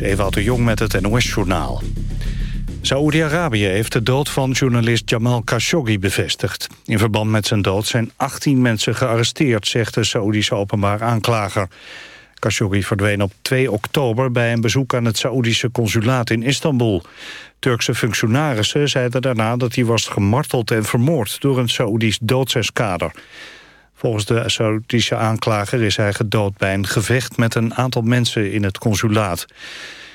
is Ewout de Jong met het NOS-journaal. Saoedi-Arabië heeft de dood van journalist Jamal Khashoggi bevestigd. In verband met zijn dood zijn 18 mensen gearresteerd, zegt de Saoedische openbaar aanklager. Khashoggi verdween op 2 oktober bij een bezoek aan het Saoedische consulaat in Istanbul. Turkse functionarissen zeiden daarna dat hij was gemarteld en vermoord door een Saoedisch doodseskader. Volgens de Saoedische aanklager is hij gedood bij een gevecht met een aantal mensen in het consulaat.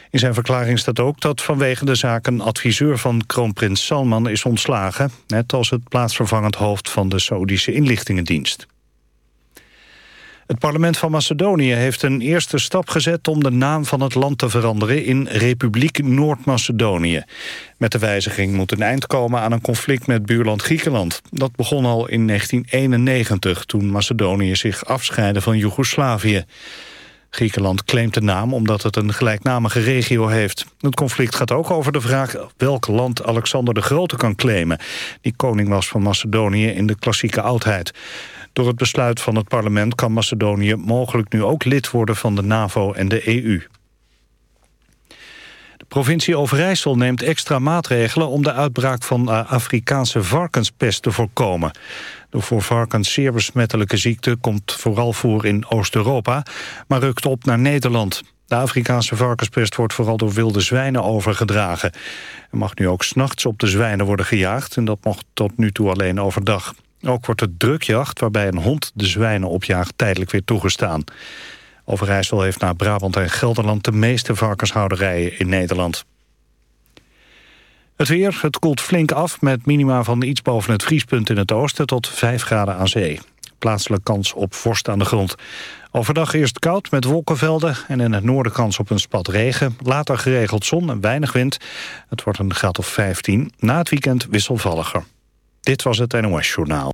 In zijn verklaring staat ook dat vanwege de zaak een adviseur van kroonprins Salman is ontslagen, net als het plaatsvervangend hoofd van de Saoedische inlichtingendienst. Het parlement van Macedonië heeft een eerste stap gezet om de naam van het land te veranderen in Republiek Noord-Macedonië. Met de wijziging moet een eind komen aan een conflict met buurland Griekenland. Dat begon al in 1991 toen Macedonië zich afscheidde van Joegoslavië. Griekenland claimt de naam omdat het een gelijknamige regio heeft. Het conflict gaat ook over de vraag welk land Alexander de Grote kan claimen. Die koning was van Macedonië in de klassieke oudheid. Door het besluit van het parlement kan Macedonië mogelijk nu ook lid worden van de NAVO en de EU. De provincie Overijssel neemt extra maatregelen om de uitbraak van Afrikaanse varkenspest te voorkomen. De voor varkens zeer besmettelijke ziekte komt vooral voor in Oost-Europa, maar rukt op naar Nederland. De Afrikaanse varkenspest wordt vooral door wilde zwijnen overgedragen. Er mag nu ook s'nachts op de zwijnen worden gejaagd... en dat mocht tot nu toe alleen overdag. Ook wordt de drukjacht, waarbij een hond de zwijnen opjaagt, tijdelijk weer toegestaan. Overijssel heeft na Brabant en Gelderland de meeste varkenshouderijen in Nederland. Het weer, het koelt flink af met minima van iets boven het vriespunt in het oosten tot 5 graden aan zee. Plaatselijk kans op vorst aan de grond. Overdag eerst koud met wolkenvelden en in het noorden kans op een spat regen. Later geregeld zon en weinig wind. Het wordt een graad of 15. Na het weekend wisselvalliger. Dit was het NOS Journaal.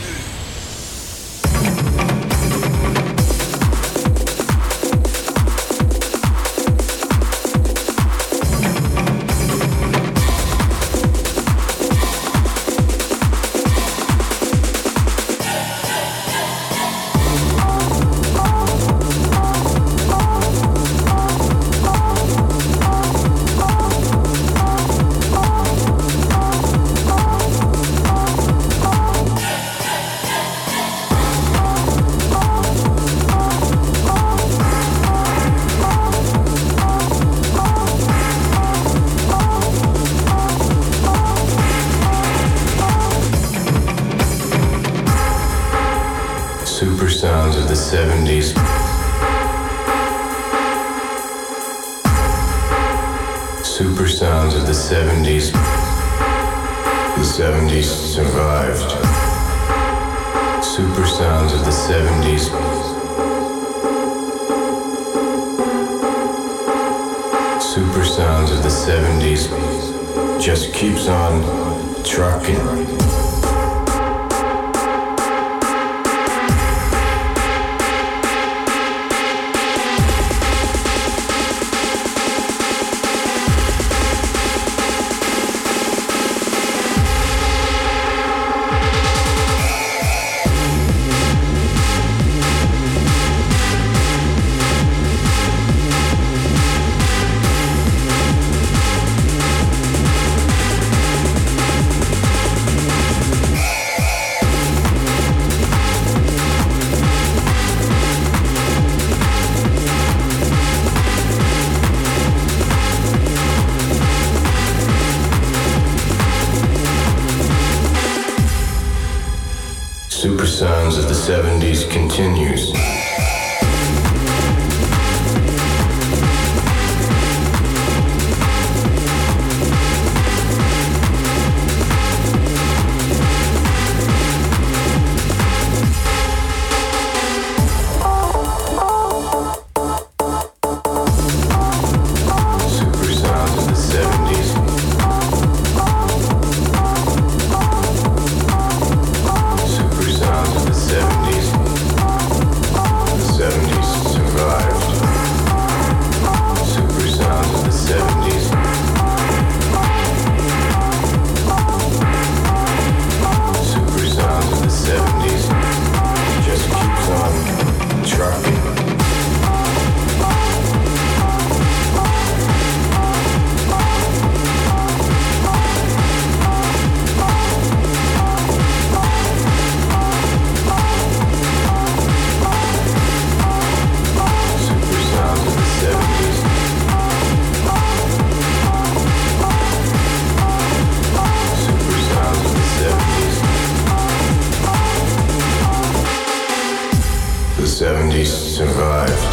survive.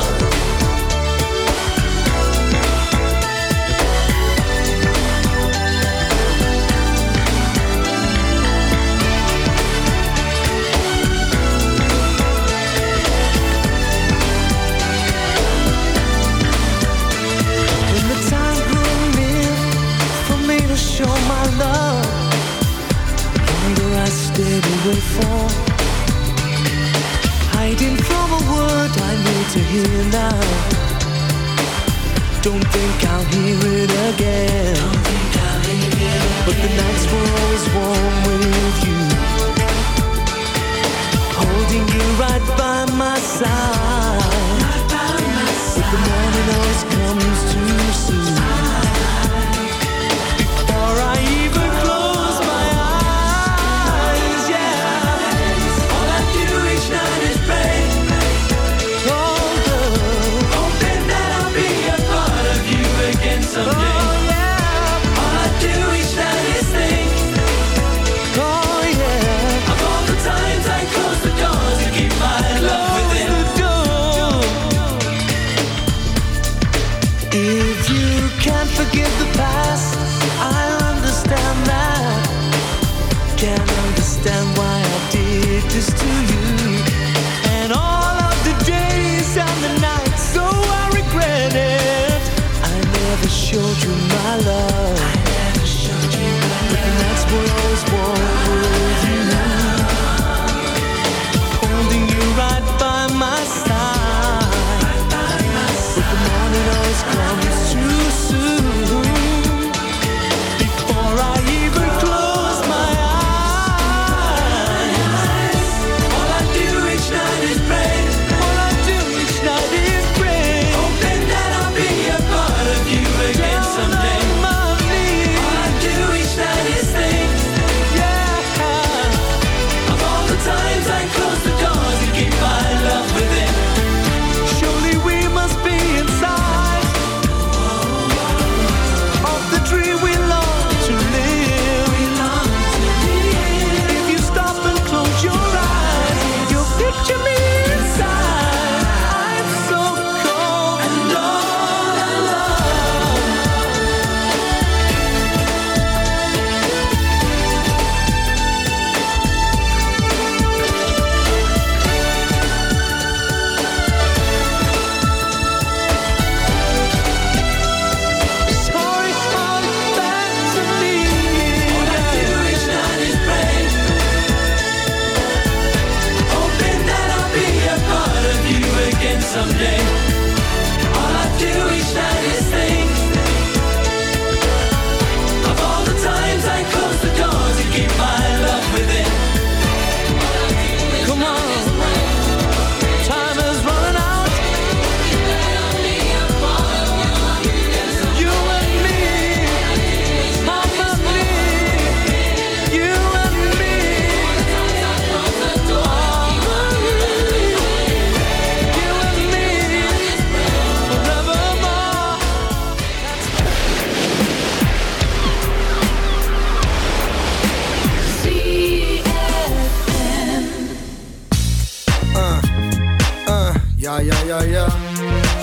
Ja, ja, ja.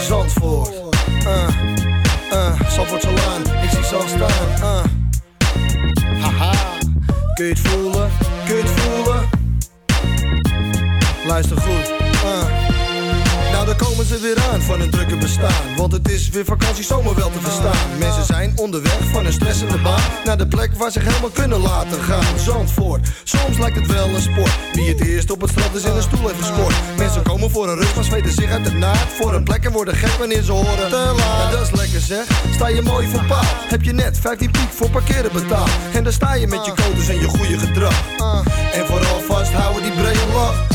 Zandvoort. Uh, uh, Zandvoortse Laan. Ik zie al staan. Uh. Haha. Kun je het voelen? Kun je het voelen? Luister goed. Uh. Nou, daar komen ze weer aan van hun drukke bestaan. Want het is weer vakantie zomer wel te verstaan. Mensen zijn onderweg van een stressende baan naar de plek waar ze zich helemaal kunnen laten gaan. Zandvoort, soms lijkt het wel een sport. Wie het eerst op het strand is in een stoel heeft gescoord. Mensen komen voor een rust, maar zweten zich uit de naad. Voor een plek en worden gek wanneer ze horen te laat. Dat is lekker zeg, sta je mooi voor paal. Heb je net 15 piek voor parkeren betaald. En dan sta je met je codes en je goede gedrag. En vooral vasthouden die brede lach.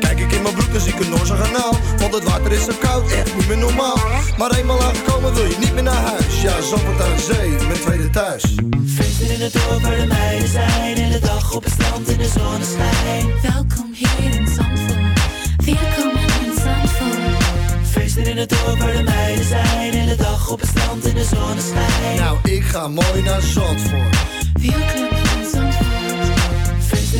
ik in mijn broek, dan zie ik een Noorse kanaal Want het water is zo koud, echt niet meer normaal Maar eenmaal aangekomen wil je niet meer naar huis Ja, Zandvoort aan de zee, mijn tweede thuis Feesten in het dorp waar de meiden zijn. En de dag op het strand in de zonneschijn. Welkom hier in Zandvoort. Welkom in Zandvoort. Feesten in het dorp waar de meiden zijn. En de dag op het strand in de zonneschijn. Nou, ik ga mooi naar Zandvoort Welkom in Zandvoort.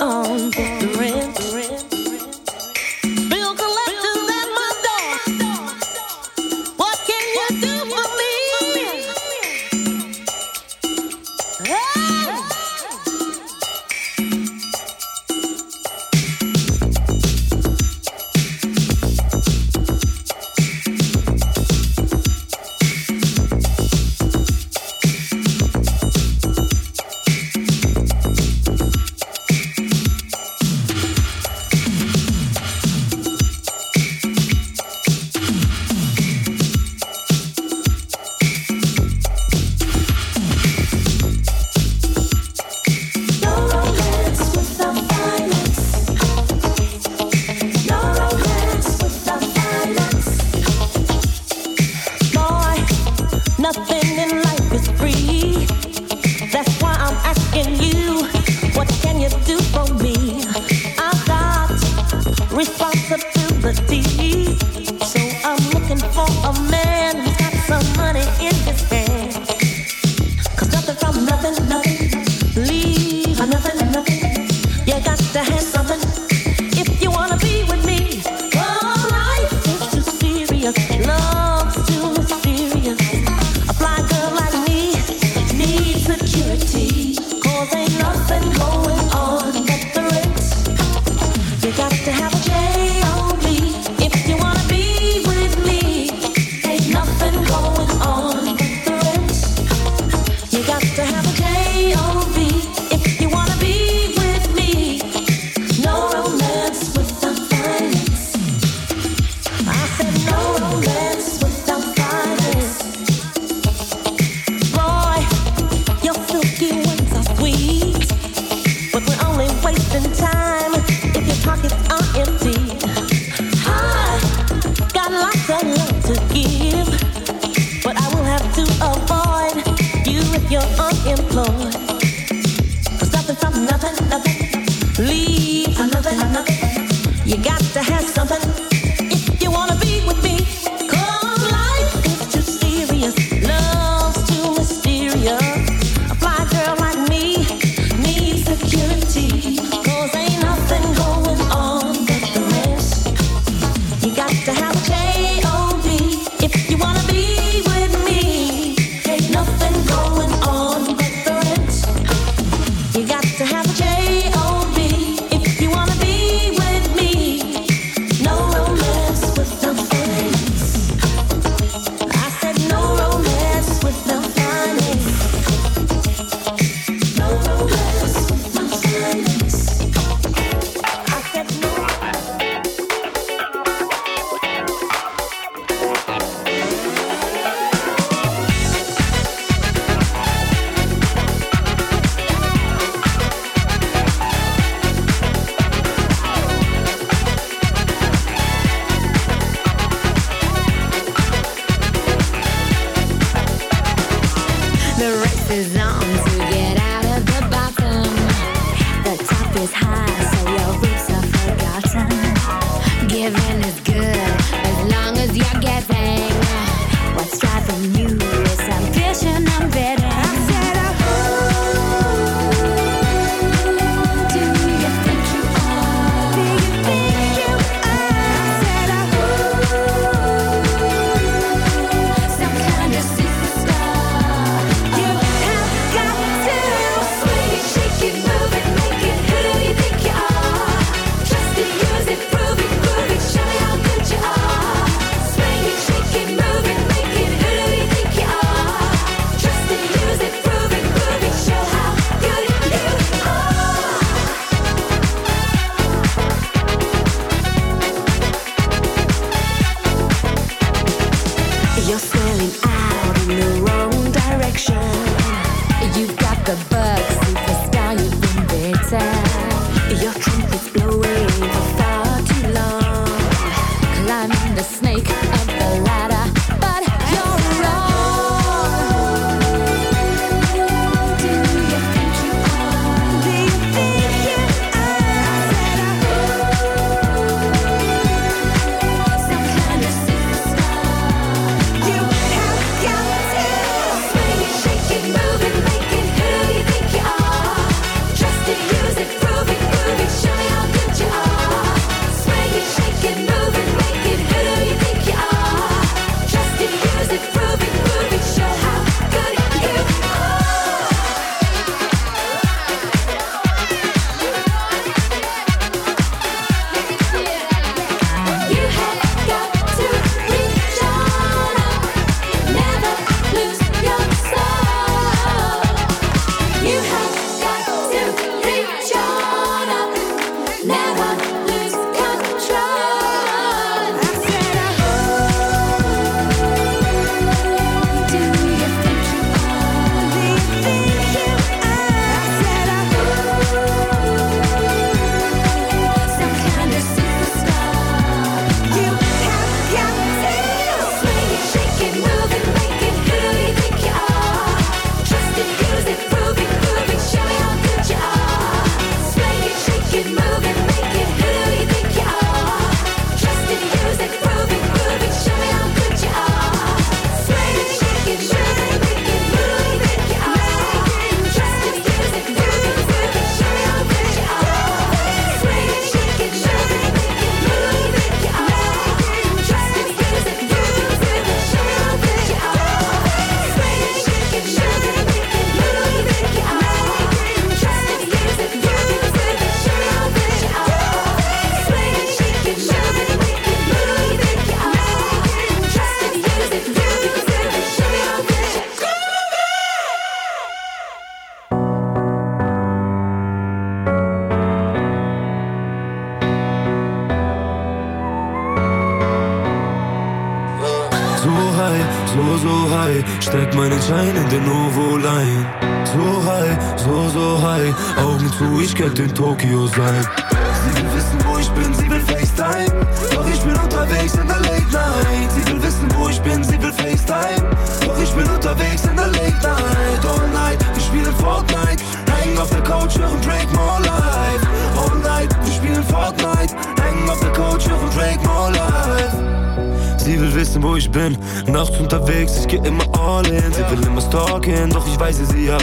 on you're unemployed. 'Cause nothing from nothing, nothing leaves Könnte in Tokio sein. Sie will wissen, wo ich bin, sie will FaceTime. Doch ich bin unterwegs in der Late Night. Sie will wissen, wo ich bin, sie will FaceTime. Doch ich bin unterwegs in der Late Night. All night, wir spielen Fortnite. Hängen auf der Couch, hören Drake More Life. All night, wir spielen Fortnite. Hängen auf der Couch, hören Drake More Life. Sie will wissen, wo ich bin, nachts unterwegs, ich geh immer all in. Sie will immer stalken, doch ich weise sie ab.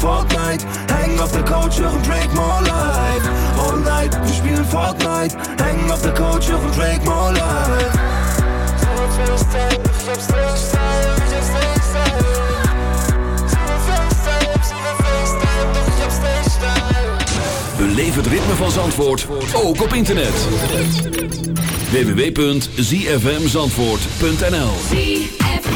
Fortnite. Hängen auf der Couch, hören Drake More Life. All night, wir spielen Fortnite. Hängen auf der Couch, hören Drake More Life. Beleef het ritme van Zandvoort, ook op internet. www.zfmzandvoort.nl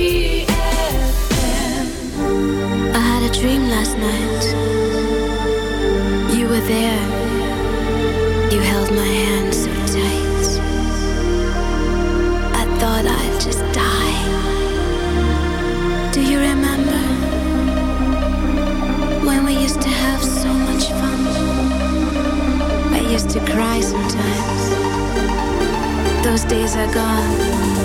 Pentagon.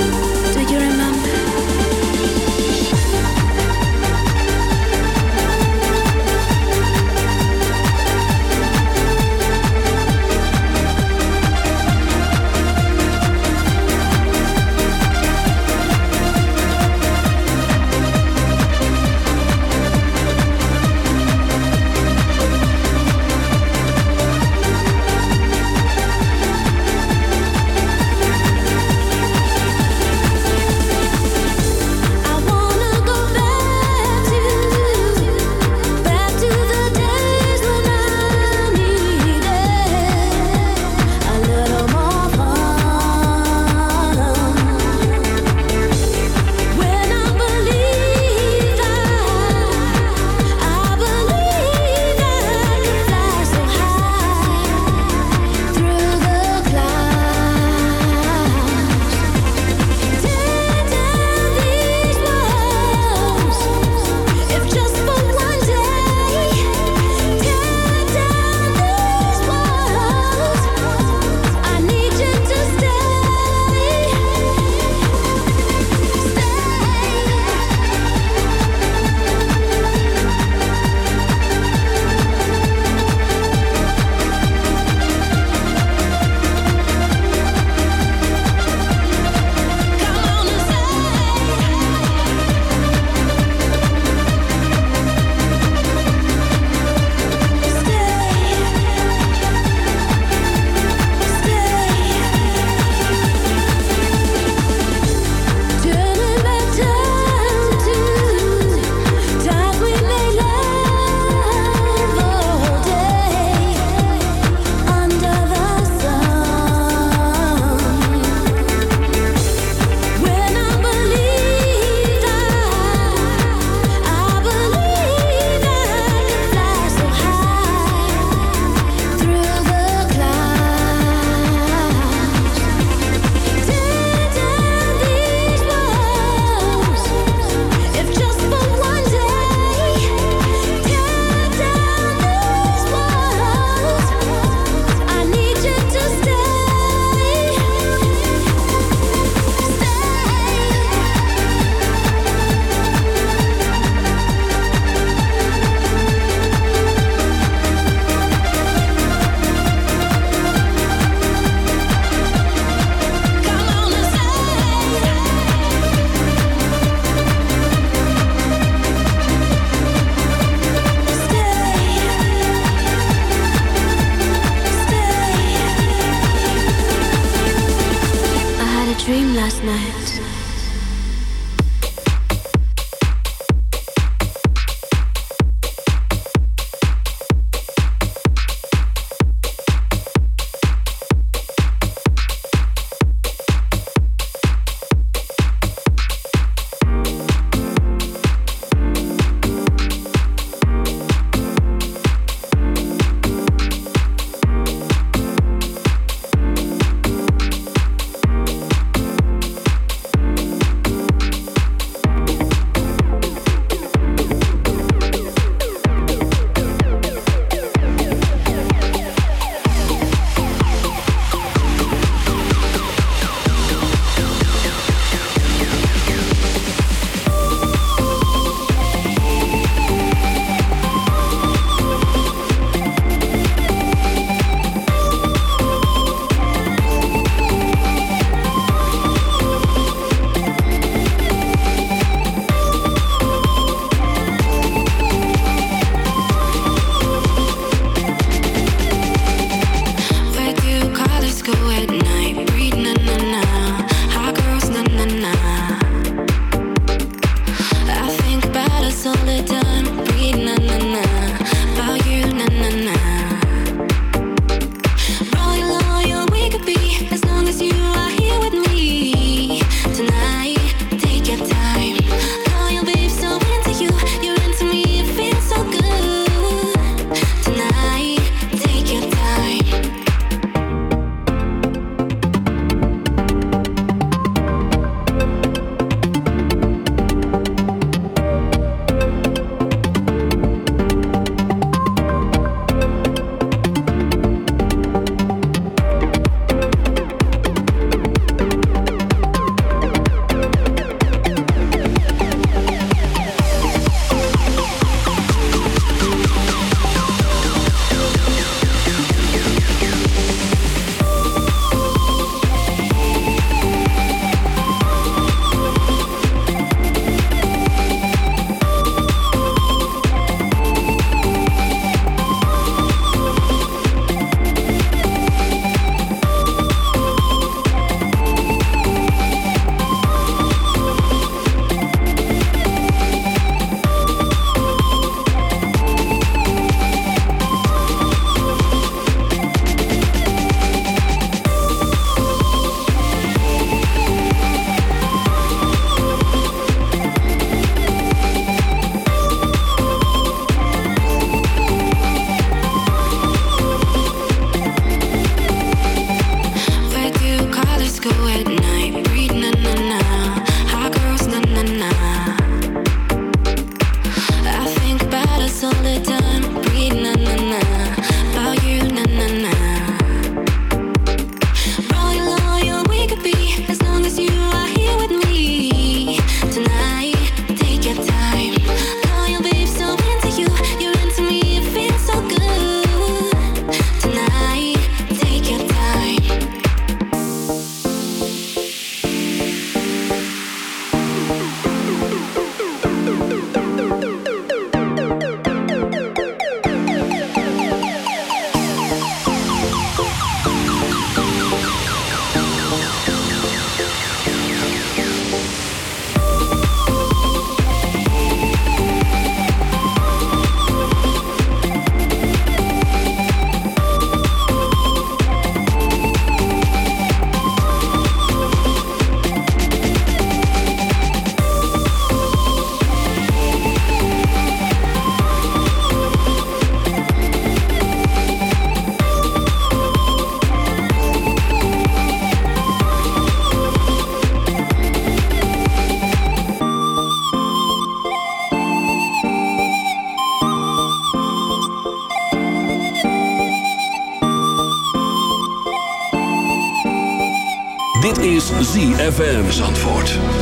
ZFM Zandvoort.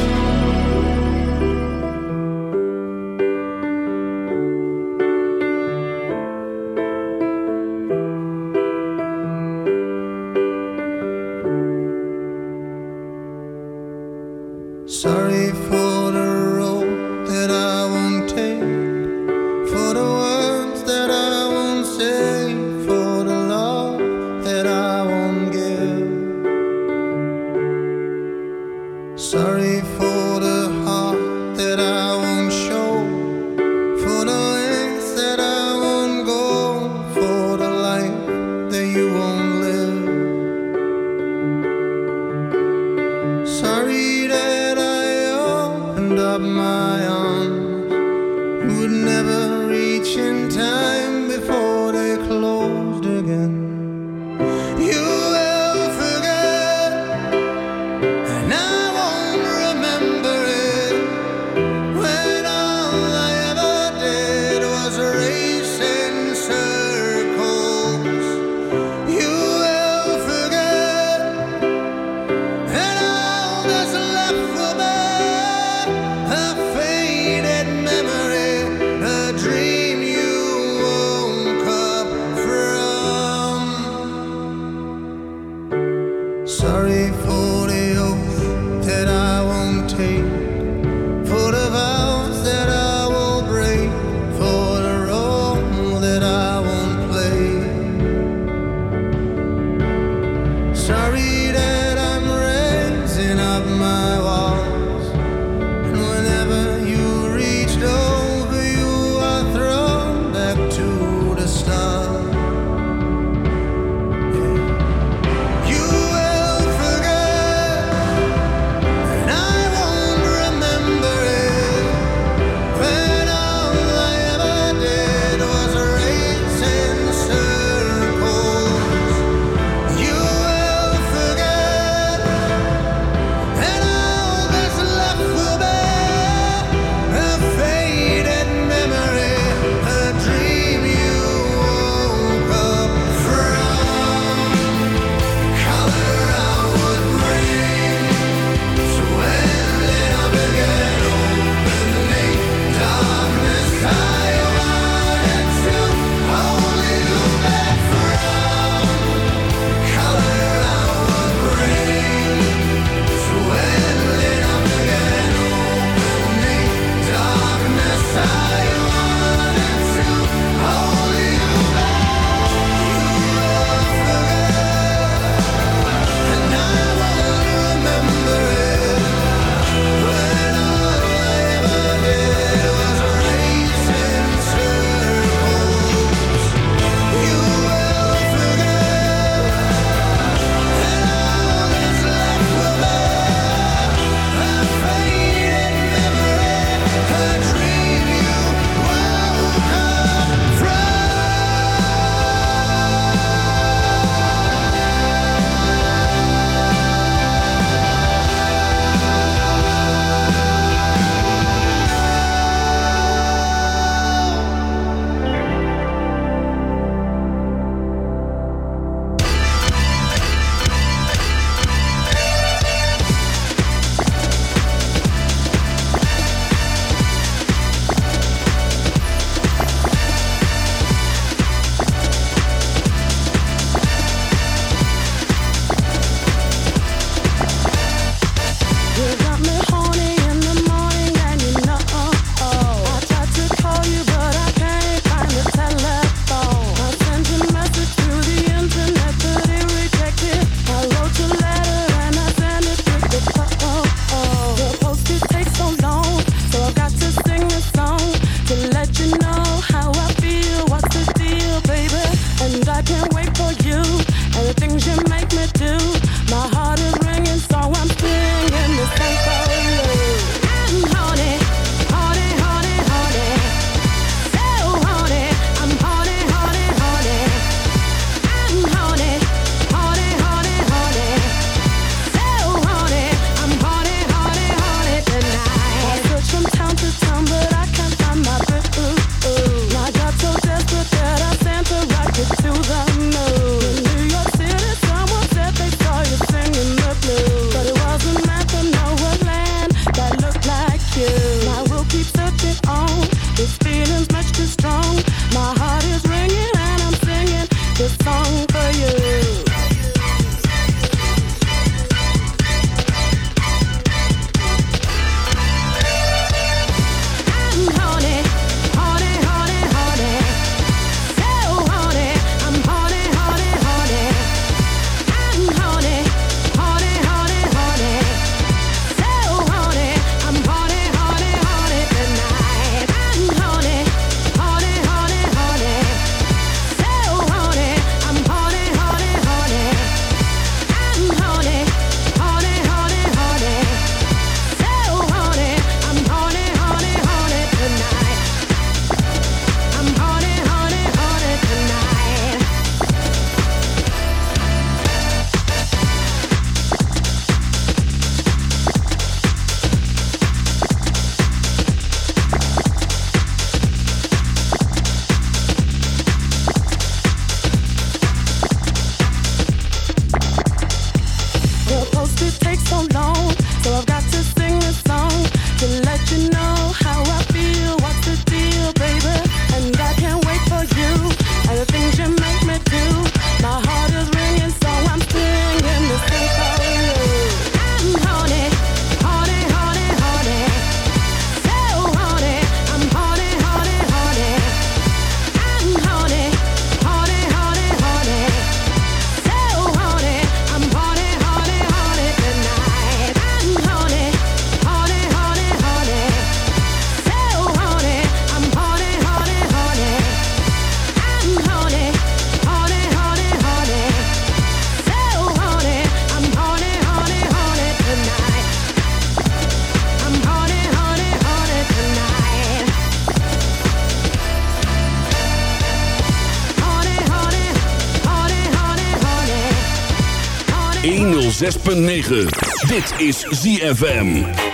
106.9. Dit is ZFM.